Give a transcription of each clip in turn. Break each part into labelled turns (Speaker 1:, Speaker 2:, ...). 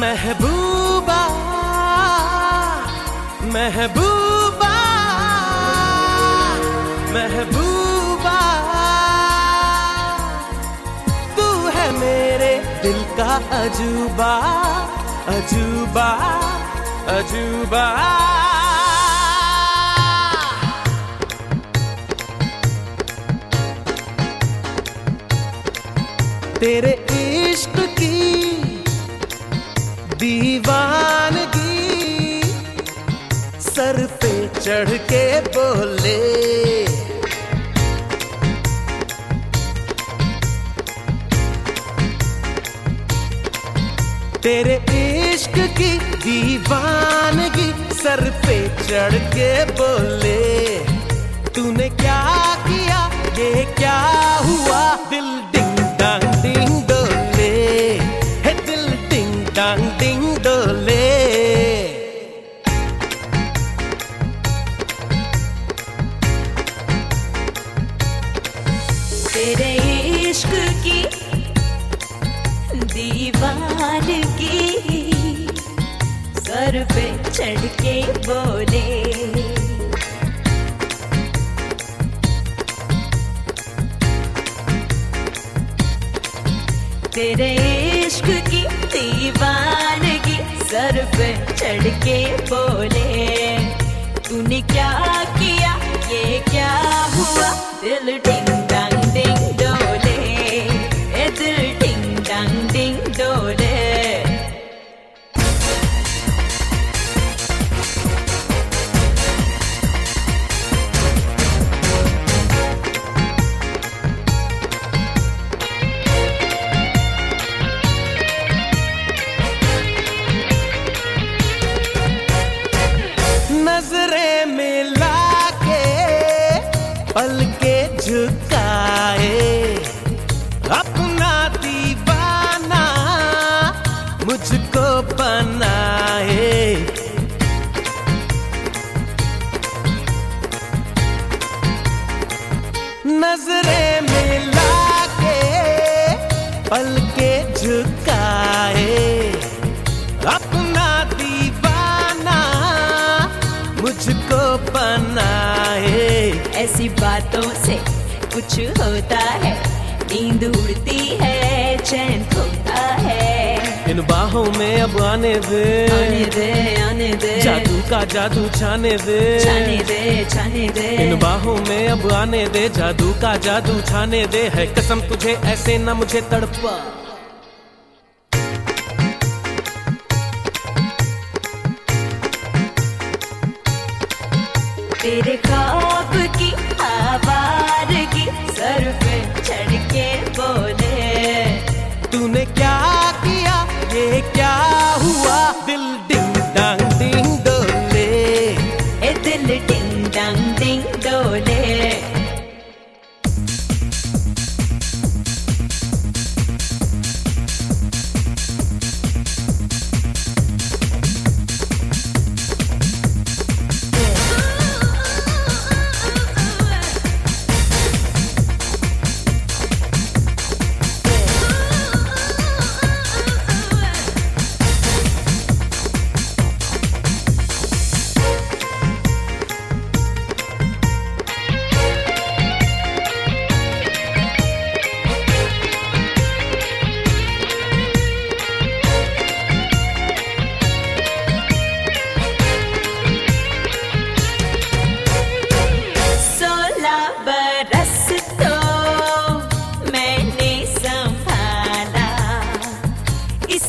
Speaker 1: महबूबा महबूबा महबूबा। तू है मेरे दिल का अजूबा अजूबा अजूबा। तेरे चढ़ के बोले। तेरे इश्क की दीवानगी सर पे चढ़ के बोले। तूने क्या किया? ये क्या
Speaker 2: दीवानगी सर पे चढ़ के बोले। तेरे इश्क की दीवानगी सर पे चढ़ के बोले। तूने क्या किया, ये क्या हुआ? दिल
Speaker 1: मिला के पल के झुकाए। अपना दीवाना मुझको बनाए। नजरे मिला के पल
Speaker 2: ऐसी बातों से कुछ होता है। नींद उड़ती है चैन खोता है।
Speaker 1: इन बाहों में अब आने दे।
Speaker 2: आने दे आने दे।
Speaker 1: जादू का जादू छाने दे।
Speaker 2: छाने दे छाने दे।
Speaker 1: इन बाहों में अब आने दे। जादू का जादू छाने दे। है कसम तुझे ऐसे न मुझे तड़पा।
Speaker 2: तेरे
Speaker 1: क्या किया? ये क्या हुआ? दिल डिंग डांग डिंग डोले।
Speaker 2: ए दिल डिंग डांग डिंग डोले।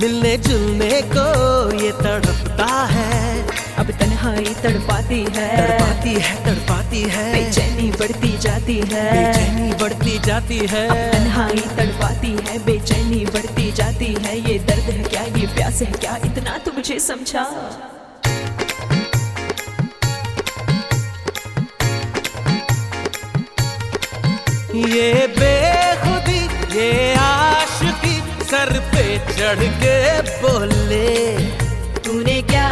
Speaker 1: मिलने जुलने को ये तड़पता है।
Speaker 2: अब तन्हाई तड़पाती है।
Speaker 1: तड़पाती है तड़पाती है।
Speaker 2: बेचैनी बढ़ती जाती है।
Speaker 1: बेचैनी बढ़ती जाती है।
Speaker 2: तन्हाई तड़पाती है बेचैनी बढ़ती जाती है। ये दर्द है क्या ये प्यास है क्या इतना तो मुझे समझा।
Speaker 1: ये बेखुदी चढ़ के बोले
Speaker 2: तूने क्या